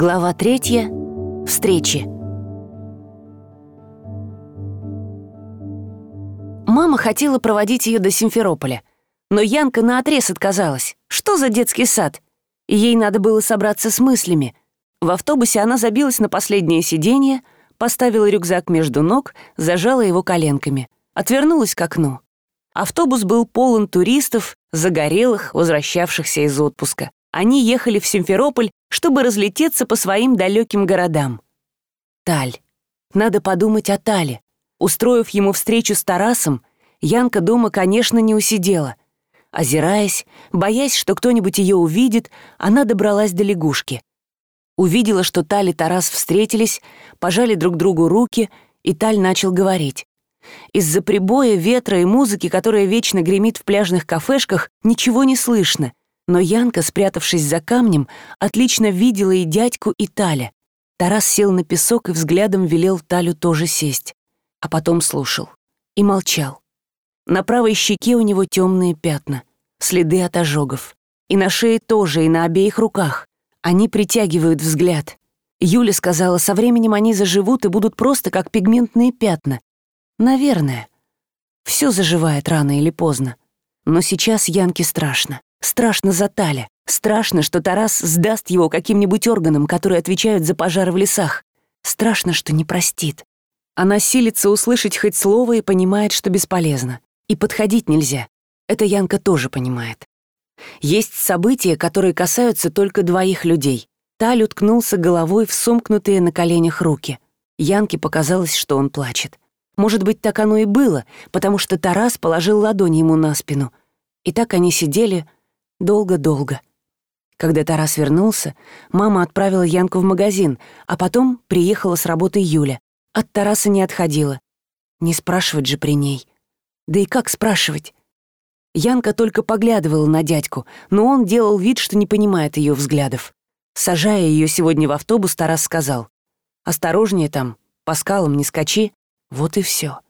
Глава третья. Встречи. Мама хотела проводить ее до Симферополя, но Янка наотрез отказалась. Что за детский сад? Ей надо было собраться с мыслями. В автобусе она забилась на последнее сиденье, поставила рюкзак между ног, зажала его коленками, отвернулась к окну. Автобус был полон туристов, загорелых, возвращавшихся из отпуска. Они ехали в Симферополь, чтобы разлететься по своим далеким городам. Таль. Надо подумать о Тале. Устроив ему встречу с Тарасом, Янка дома, конечно, не усидела. Озираясь, боясь, что кто-нибудь ее увидит, она добралась до лягушки. Увидела, что Таль и Тарас встретились, пожали друг другу руки, и Таль начал говорить. Из-за прибоя, ветра и музыки, которая вечно гремит в пляжных кафешках, ничего не слышно, но Янка, спрятавшись за камнем, отлично видела и дядьку, и Таля. Тарас сел на песок и взглядом велел Талю тоже сесть. А потом слушал. И молчал. На правой щеке у него темные пятна, следы от ожогов. И на шее тоже, и на обеих руках. Они притягивают взгляд. Юля сказала, со временем они заживут и будут просто как пигментные пятна. Наверное. Все заживает рано или поздно. Но сейчас Янке страшно. Страшно за Таля. Страшно, что Тарас сдаст его каким-нибудь органам, которые отвечают за пожары в лесах. Страшно, что не простит. Она силится услышать хоть слово и понимает, что бесполезно. И подходить нельзя. Это Янка тоже понимает. Есть события, которые касаются только двоих людей. Таль уткнулся головой в сомкнутые на коленях руки. Янке показалось, что он плачет. Может быть, так оно и было, потому что Тарас положил ладонь ему на спину. И так они сидели, Долго-долго. Когда Тарас вернулся, мама отправила Янку в магазин, а потом приехала с работы Юля. От Тараса не отходила. Не спрашивать же при ней. Да и как спрашивать? Янка только поглядывала на дядьку, но он делал вид, что не понимает ее взглядов. Сажая ее сегодня в автобус, Тарас сказал, «Осторожнее там, по скалам не скачи». Вот и все.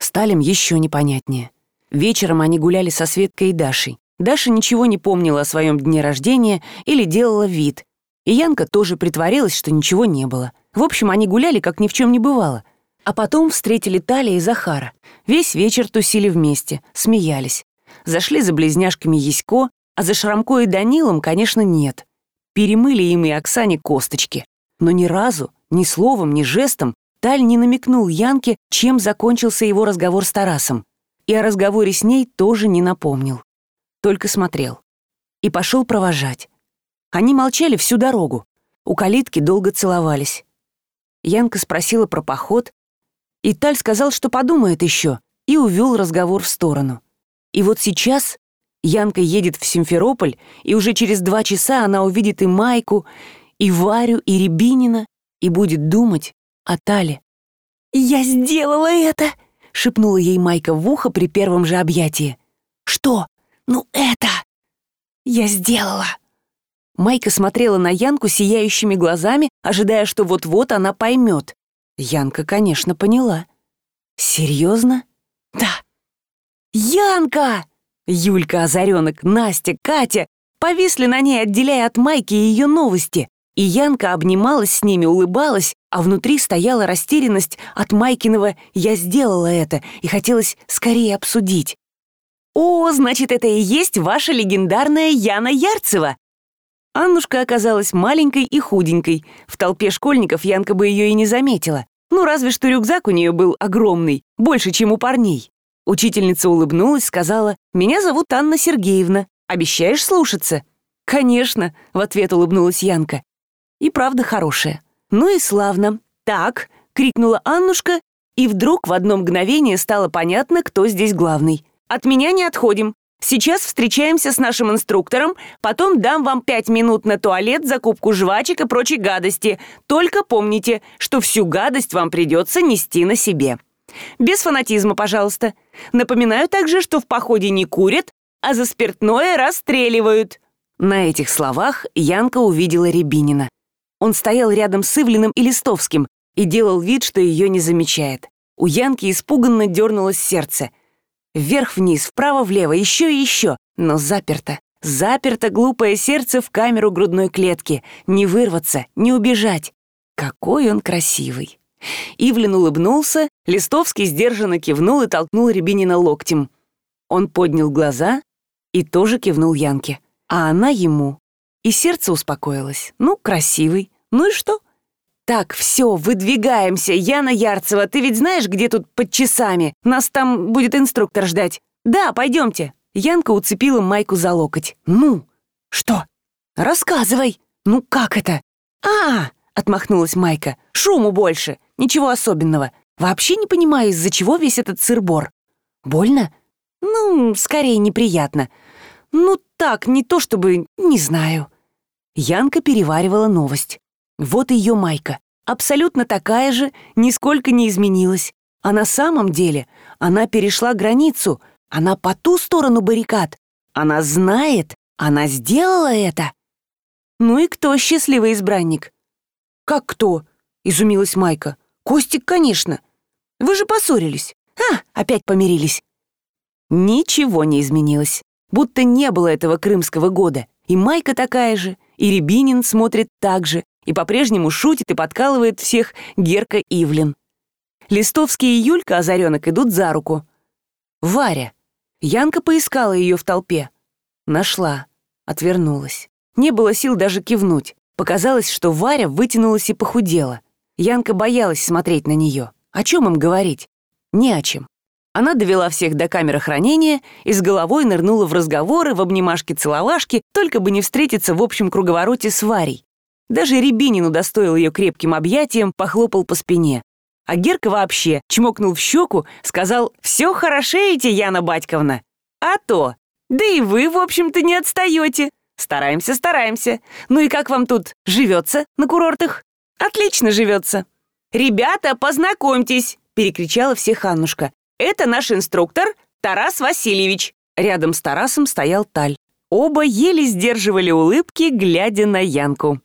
Сталим еще непонятнее. Вечером они гуляли со Светкой и Дашей. Даша ничего не помнила о своем дне рождения или делала вид. И Янка тоже притворилась, что ничего не было. В общем, они гуляли, как ни в чем не бывало. А потом встретили Талия и Захара. Весь вечер тусили вместе, смеялись. Зашли за близняшками Ясько, а за Шрамко и Данилом, конечно, нет. Перемыли им и Оксане косточки. Но ни разу, ни словом, ни жестом Таль не намекнул Янке, чем закончился его разговор с Тарасом. И о разговоре с ней тоже не напомнил только смотрел. И пошел провожать. Они молчали всю дорогу. У калитки долго целовались. Янка спросила про поход, и Таль сказал, что подумает еще, и увел разговор в сторону. И вот сейчас Янка едет в Симферополь, и уже через два часа она увидит и Майку, и Варю, и Рябинина, и будет думать о Тале. «Я сделала это!» — шепнула ей Майка в ухо при первом же объятии. «Что?» «Ну это! Я сделала!» Майка смотрела на Янку сияющими глазами, ожидая, что вот-вот она поймет. Янка, конечно, поняла. «Серьезно?» «Да». «Янка!» Юлька, Озаренок, Настя, Катя повисли на ней, отделяя от Майки ее новости. И Янка обнималась с ними, улыбалась, а внутри стояла растерянность от Майкиного «я сделала это» и хотелось скорее обсудить. «О, значит, это и есть ваша легендарная Яна Ярцева!» Аннушка оказалась маленькой и худенькой. В толпе школьников Янка бы ее и не заметила. Ну, разве что рюкзак у нее был огромный, больше, чем у парней. Учительница улыбнулась, сказала, «Меня зовут Анна Сергеевна. Обещаешь слушаться?» «Конечно», — в ответ улыбнулась Янка. «И правда хорошая». «Ну и славно. Так», — крикнула Аннушка, и вдруг в одно мгновение стало понятно, кто здесь главный. От меня не отходим. Сейчас встречаемся с нашим инструктором, потом дам вам пять минут на туалет, закупку жвачек и прочей гадости. Только помните, что всю гадость вам придется нести на себе. Без фанатизма, пожалуйста. Напоминаю также, что в походе не курят, а за спиртное расстреливают». На этих словах Янка увидела Рябинина. Он стоял рядом с Ивлиным и Листовским и делал вид, что ее не замечает. У Янки испуганно дернулось сердце — Вверх-вниз, вправо-влево, еще и еще, но заперто. Заперто глупое сердце в камеру грудной клетки. Не вырваться, не убежать. Какой он красивый. Ивлин улыбнулся, Листовский сдержанно кивнул и толкнул Рябинина локтем. Он поднял глаза и тоже кивнул Янке. А она ему. И сердце успокоилось. Ну, красивый. Ну и что? Так, все, выдвигаемся. Яна Ярцева, ты ведь знаешь, где тут под часами? Нас там будет инструктор ждать. Да, пойдемте. Янка уцепила Майку за локоть. Ну, что? Рассказывай. Ну, как это? А, отмахнулась Майка. Шуму больше. Ничего особенного. Вообще не понимаю, из-за чего весь этот сырбор. Больно? Ну, скорее неприятно. Ну так, не то чтобы... не знаю. Янка переваривала новость. Вот ее майка. Абсолютно такая же, нисколько не изменилась. А на самом деле она перешла границу. Она по ту сторону баррикад. Она знает, она сделала это. Ну и кто счастливый избранник? Как кто? Изумилась Майка. Костик, конечно. Вы же поссорились. А, опять помирились. Ничего не изменилось. Будто не было этого крымского года. И Майка такая же, и Рябинин смотрит так же, и по-прежнему шутит и подкалывает всех Герка Ивлин. Листовский и Юлька Озаренок идут за руку. Варя. Янка поискала ее в толпе. Нашла. Отвернулась. Не было сил даже кивнуть. Показалось, что Варя вытянулась и похудела. Янка боялась смотреть на нее. О чем им говорить? Не о чем. Она довела всех до камеры хранения и с головой нырнула в разговоры, в обнимашки-целовашки, только бы не встретиться в общем круговороте с Варей. Даже Рябинин удостоил ее крепким объятием, похлопал по спине. А Герка вообще чмокнул в щеку, сказал «Все хорошеете, Яна Батьковна». А то. Да и вы, в общем-то, не отстаете. Стараемся, стараемся. Ну и как вам тут живется на курортах? Отлично живется. «Ребята, познакомьтесь!» — перекричала всех Аннушка. Это наш инструктор Тарас Васильевич». Рядом с Тарасом стоял Таль. Оба еле сдерживали улыбки, глядя на Янку.